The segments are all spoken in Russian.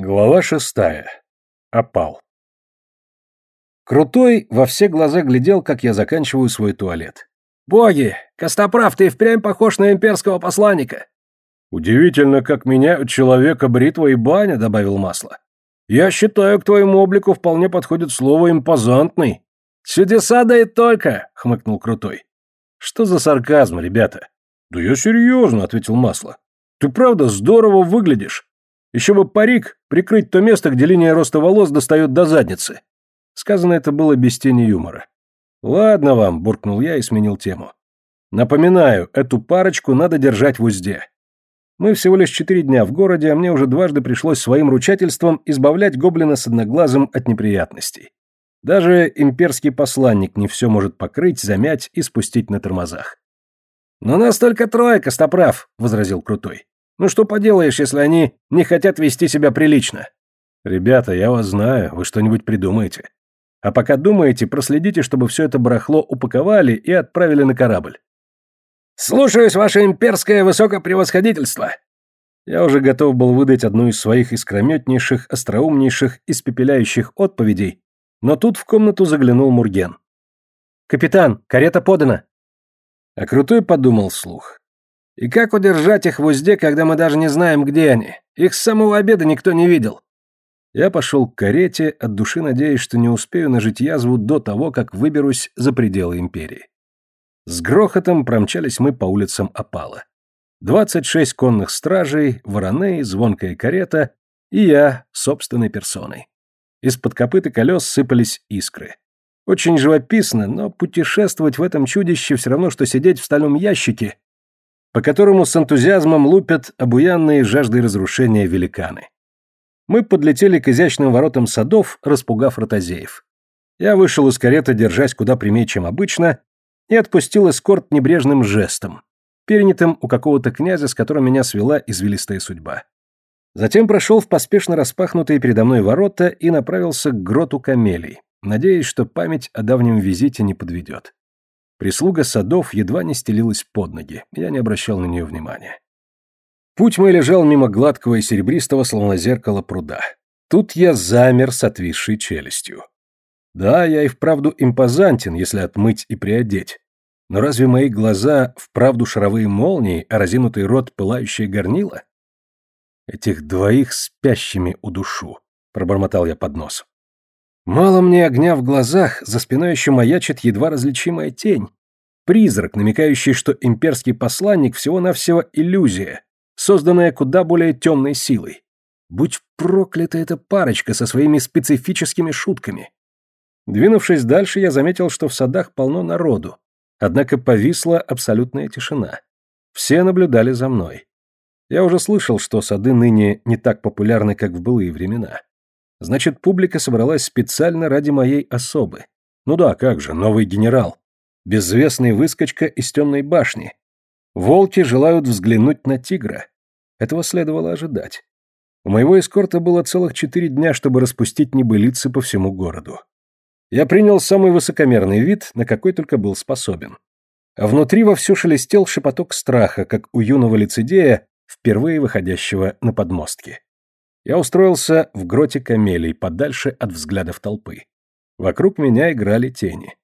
Глава шестая. Опал. Крутой во все глаза глядел, как я заканчиваю свой туалет. «Боги! Костоправ, ты впрямь похож на имперского посланника!» «Удивительно, как меняют человека бритва и баня», — добавил масло. «Я считаю, к твоему облику вполне подходит слово «импозантный». «Чудеса да и только!» — хмыкнул Крутой. «Что за сарказм, ребята?» «Да я серьезно», — ответил масло. «Ты правда здорово выглядишь. Еще бы парик прикрыть то место, где линия роста волос достает до задницы. Сказано это было без тени юмора. «Ладно вам», — буркнул я и сменил тему. «Напоминаю, эту парочку надо держать в узде. Мы всего лишь четыре дня в городе, а мне уже дважды пришлось своим ручательством избавлять гоблина с одноглазым от неприятностей. Даже имперский посланник не все может покрыть, замять и спустить на тормозах. «Но нас только трое, Костоправ», — возразил Крутой. Ну что поделаешь, если они не хотят вести себя прилично? Ребята, я вас знаю, вы что-нибудь придумаете. А пока думаете, проследите, чтобы все это барахло упаковали и отправили на корабль. Слушаюсь, ваше имперское высокопревосходительство. Я уже готов был выдать одну из своих искрометнейших, остроумнейших, испепеляющих отповедей, но тут в комнату заглянул Мурген. «Капитан, карета подана!» А Крутой подумал вслух. И как удержать их в узде, когда мы даже не знаем, где они? Их с самого обеда никто не видел. Я пошел к карете, от души надеясь, что не успею нажить язву до того, как выберусь за пределы империи. С грохотом промчались мы по улицам опала. Двадцать шесть конных стражей, вороны, звонкая карета и я собственной персоной. Из-под копыт и колес сыпались искры. Очень живописно, но путешествовать в этом чудище все равно, что сидеть в стальном ящике по которому с энтузиазмом лупят обуянные жаждой разрушения великаны. Мы подлетели к изящным воротам садов, распугав ротозеев. Я вышел из кареты, держась куда прямее, чем обычно, и отпустил эскорт небрежным жестом, перенятым у какого-то князя, с которым меня свела извилистая судьба. Затем прошел в поспешно распахнутые передо мной ворота и направился к гроту камелий, надеясь, что память о давнем визите не подведет. Прислуга садов едва не стелилась под ноги, я не обращал на нее внимания. Путь мой лежал мимо гладкого и серебристого, словно зеркала пруда. Тут я замер с отвисшей челюстью. Да, я и вправду импозантен, если отмыть и приодеть. Но разве мои глаза вправду шаровые молнии, а разинутый рот пылающее горнило? Этих двоих спящими удушу, пробормотал я под нос. Мало мне огня в глазах, за спиной еще маячит едва различимая тень. Призрак, намекающий, что имперский посланник всего-навсего иллюзия, созданная куда более темной силой. Будь проклята эта парочка со своими специфическими шутками. Двинувшись дальше, я заметил, что в садах полно народу. Однако повисла абсолютная тишина. Все наблюдали за мной. Я уже слышал, что сады ныне не так популярны, как в былые времена. Значит, публика собралась специально ради моей особы. Ну да, как же, новый генерал. Безвестный выскочка из темной башни. Волки желают взглянуть на тигра. Этого следовало ожидать. У моего эскорта было целых четыре дня, чтобы распустить небылицы по всему городу. Я принял самый высокомерный вид, на какой только был способен. А внутри вовсю шелестел шепоток страха, как у юного лицедея, впервые выходящего на подмостки. Я устроился в гроте камелий, подальше от взглядов толпы. Вокруг меня играли тени.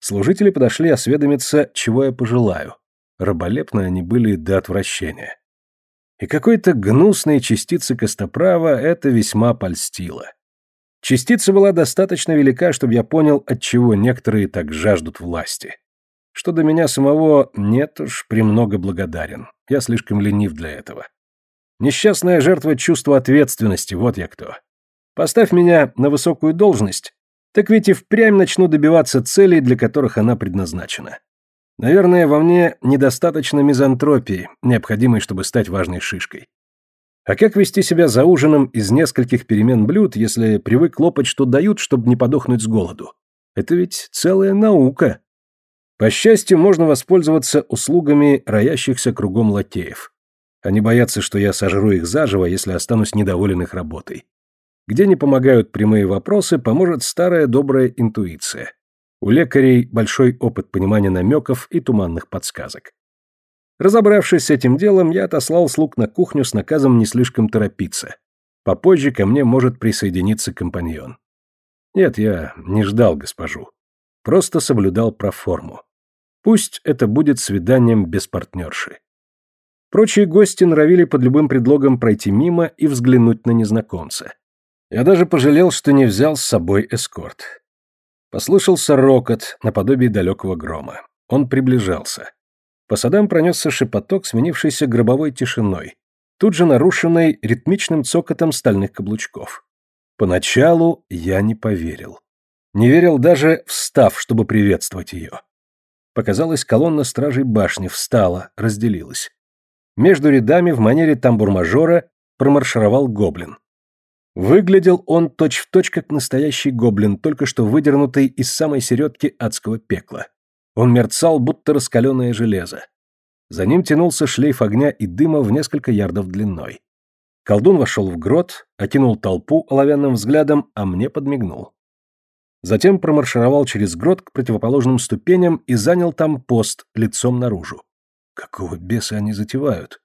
Служители подошли осведомиться, чего я пожелаю. Раболепно они были до отвращения. И какой-то гнусной частицы костоправа это весьма польстило. Частица была достаточно велика, чтобы я понял, от чего некоторые так жаждут власти. Что до меня самого, нет уж, премного благодарен. Я слишком ленив для этого. Несчастная жертва чувства ответственности, вот я кто. Поставь меня на высокую должность, так ведь и впрямь начну добиваться целей, для которых она предназначена. Наверное, во мне недостаточно мизантропии, необходимой, чтобы стать важной шишкой. А как вести себя за ужином из нескольких перемен блюд, если привык лопать, что дают, чтобы не подохнуть с голоду? Это ведь целая наука. По счастью, можно воспользоваться услугами роящихся кругом лакеев. Они боятся, что я сожру их заживо, если останусь недоволен их работой. Где не помогают прямые вопросы, поможет старая добрая интуиция. У лекарей большой опыт понимания намеков и туманных подсказок. Разобравшись с этим делом, я отослал слуг на кухню с наказом не слишком торопиться. Попозже ко мне может присоединиться компаньон. Нет, я не ждал госпожу. Просто соблюдал проформу. Пусть это будет свиданием без партнерши. Прочие гости норовили под любым предлогом пройти мимо и взглянуть на незнакомца. Я даже пожалел, что не взял с собой эскорт. Послышался рокот, наподобие далекого грома. Он приближался. По садам пронесся шепоток, сменившийся гробовой тишиной, тут же нарушенной ритмичным цокотом стальных каблучков. Поначалу я не поверил. Не верил даже, встав, чтобы приветствовать ее. Показалась колонна стражей башни, встала, разделилась. Между рядами в манере тамбур-мажора промаршировал гоблин. Выглядел он точь-в-точь точь как настоящий гоблин, только что выдернутый из самой середки адского пекла. Он мерцал, будто раскаленное железо. За ним тянулся шлейф огня и дыма в несколько ярдов длиной. Колдун вошел в грот, окинул толпу оловянным взглядом, а мне подмигнул. Затем промаршировал через грот к противоположным ступеням и занял там пост лицом наружу. Какого беса они затевают?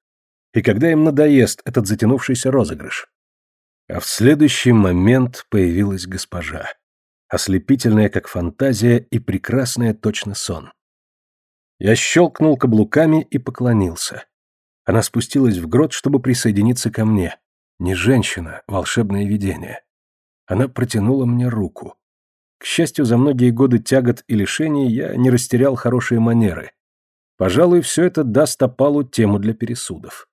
И когда им надоест этот затянувшийся розыгрыш? А в следующий момент появилась госпожа. Ослепительная, как фантазия, и прекрасная, точно сон. Я щелкнул каблуками и поклонился. Она спустилась в грот, чтобы присоединиться ко мне. Не женщина, волшебное видение. Она протянула мне руку. К счастью, за многие годы тягот и лишений я не растерял хорошие манеры. Пожалуй, все это даст опалу тему для пересудов.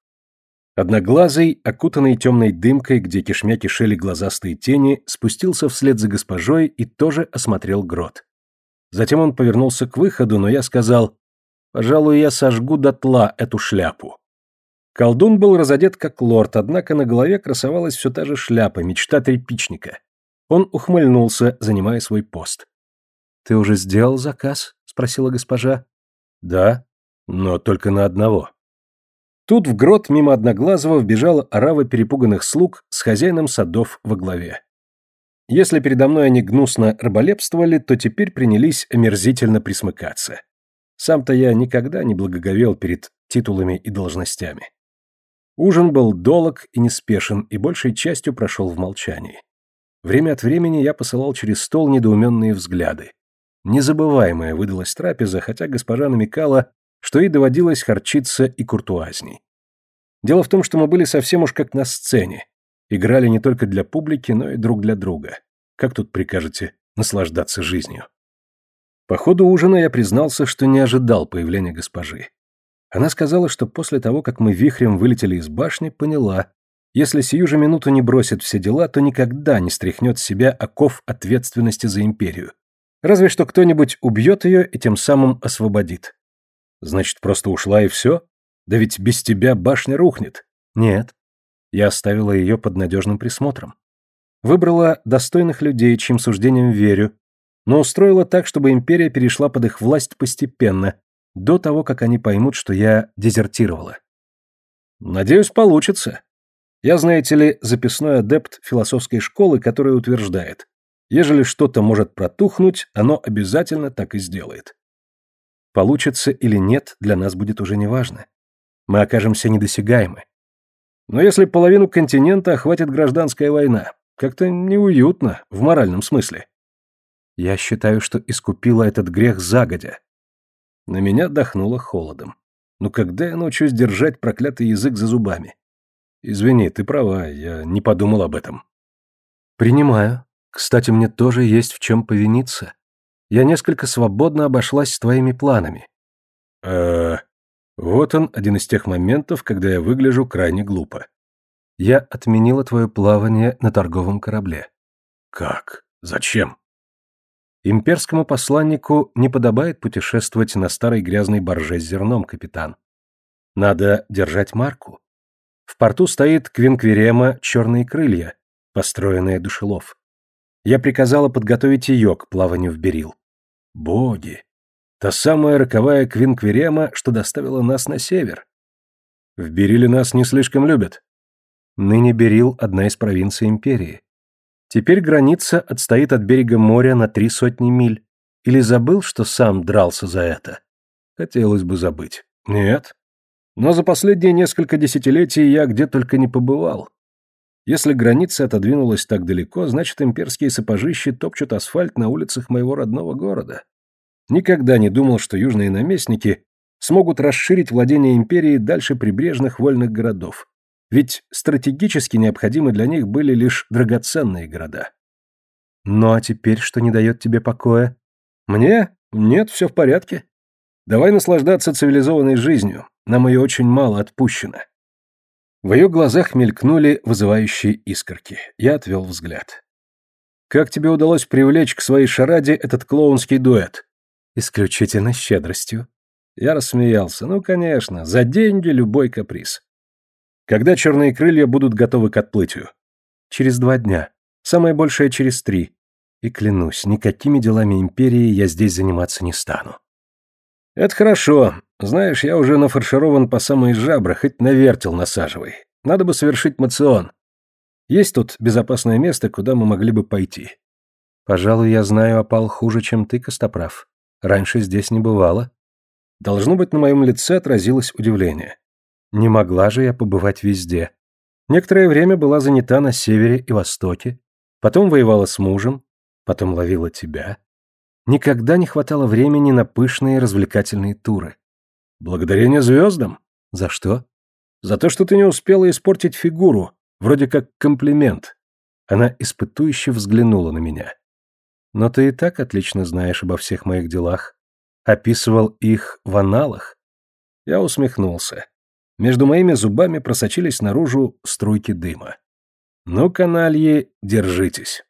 Одноглазый, окутанный темной дымкой, где кишмя кишели глазастые тени, спустился вслед за госпожой и тоже осмотрел грот. Затем он повернулся к выходу, но я сказал, «Пожалуй, я сожгу дотла эту шляпу». Колдун был разодет как лорд, однако на голове красовалась все та же шляпа, мечта тряпичника. Он ухмыльнулся, занимая свой пост. «Ты уже сделал заказ?» — спросила госпожа. «Да, но только на одного». Тут в грот мимо Одноглазого вбежала орава перепуганных слуг с хозяином садов во главе. Если передо мной они гнусно рыболепствовали, то теперь принялись омерзительно присмыкаться. Сам-то я никогда не благоговел перед титулами и должностями. Ужин был долог и неспешен, и большей частью прошел в молчании. Время от времени я посылал через стол недоуменные взгляды. Незабываемая выдалась трапеза, хотя госпожа намекала, что ей доводилось харчиться и куртуазней. Дело в том, что мы были совсем уж как на сцене. Играли не только для публики, но и друг для друга. Как тут прикажете наслаждаться жизнью? По ходу ужина я признался, что не ожидал появления госпожи. Она сказала, что после того, как мы вихрем вылетели из башни, поняла, если сию же минуту не бросит все дела, то никогда не стряхнет с себя оков ответственности за империю. Разве что кто-нибудь убьет ее и тем самым освободит. Значит, просто ушла и все? Да ведь без тебя башня рухнет. Нет. Я оставила ее под надежным присмотром. Выбрала достойных людей, чьим суждениям верю, но устроила так, чтобы империя перешла под их власть постепенно, до того, как они поймут, что я дезертировала. Надеюсь, получится. Я, знаете ли, записной адепт философской школы, которая утверждает, ежели что-то может протухнуть, оно обязательно так и сделает. Получится или нет, для нас будет уже неважно. Мы окажемся недосягаемы. Но если половину континента охватит гражданская война, как-то неуютно, в моральном смысле. Я считаю, что искупила этот грех загодя. На меня дохнуло холодом. Но когда я научусь держать проклятый язык за зубами? Извини, ты права, я не подумал об этом. Принимаю. Кстати, мне тоже есть в чем повиниться я несколько свободно обошлась с твоими планами. э Вот он, один из тех моментов, когда я выгляжу крайне глупо. Я отменила твое плавание на торговом корабле. Как? Зачем? Имперскому посланнику не подобает путешествовать на старой грязной барже с зерном, капитан. Надо держать марку. В порту стоит Квинквирема «Черные крылья», построенная душелов. Я приказала подготовить ее к плаванию в Берил. Боги! Та самая роковая Квинквирема, что доставила нас на север. В Бериле нас не слишком любят. Ныне Берил – одна из провинций империи. Теперь граница отстоит от берега моря на три сотни миль. Или забыл, что сам дрался за это? Хотелось бы забыть. Нет. Но за последние несколько десятилетий я где только не побывал. Если граница отодвинулась так далеко, значит, имперские сапожищи топчут асфальт на улицах моего родного города. Никогда не думал, что южные наместники смогут расширить владение империи дальше прибрежных вольных городов. Ведь стратегически необходимы для них были лишь драгоценные города. Ну а теперь что не дает тебе покоя? Мне? Нет, все в порядке. Давай наслаждаться цивилизованной жизнью. Нам ее очень мало отпущено. В ее глазах мелькнули вызывающие искорки. Я отвел взгляд. «Как тебе удалось привлечь к своей шараде этот клоунский дуэт?» «Исключительно щедростью». Я рассмеялся. «Ну, конечно, за деньги любой каприз». «Когда черные крылья будут готовы к отплытию?» «Через два дня. Самое большее через три. И клянусь, никакими делами империи я здесь заниматься не стану». «Это хорошо. Знаешь, я уже нафарширован по самые жабры, хоть на вертел насаживай. Надо бы совершить мацион. Есть тут безопасное место, куда мы могли бы пойти. Пожалуй, я знаю опал хуже, чем ты, Костоправ. Раньше здесь не бывало. Должно быть, на моем лице отразилось удивление. Не могла же я побывать везде. Некоторое время была занята на севере и востоке, потом воевала с мужем, потом ловила тебя. Никогда не хватало времени на пышные развлекательные туры. Благодарение звездам? За что? За то, что ты не успела испортить фигуру, вроде как комплимент. Она испытующе взглянула на меня. Но ты и так отлично знаешь обо всех моих делах. Описывал их в аналах. Я усмехнулся. Между моими зубами просочились наружу струйки дыма. Ну, канальи, держитесь.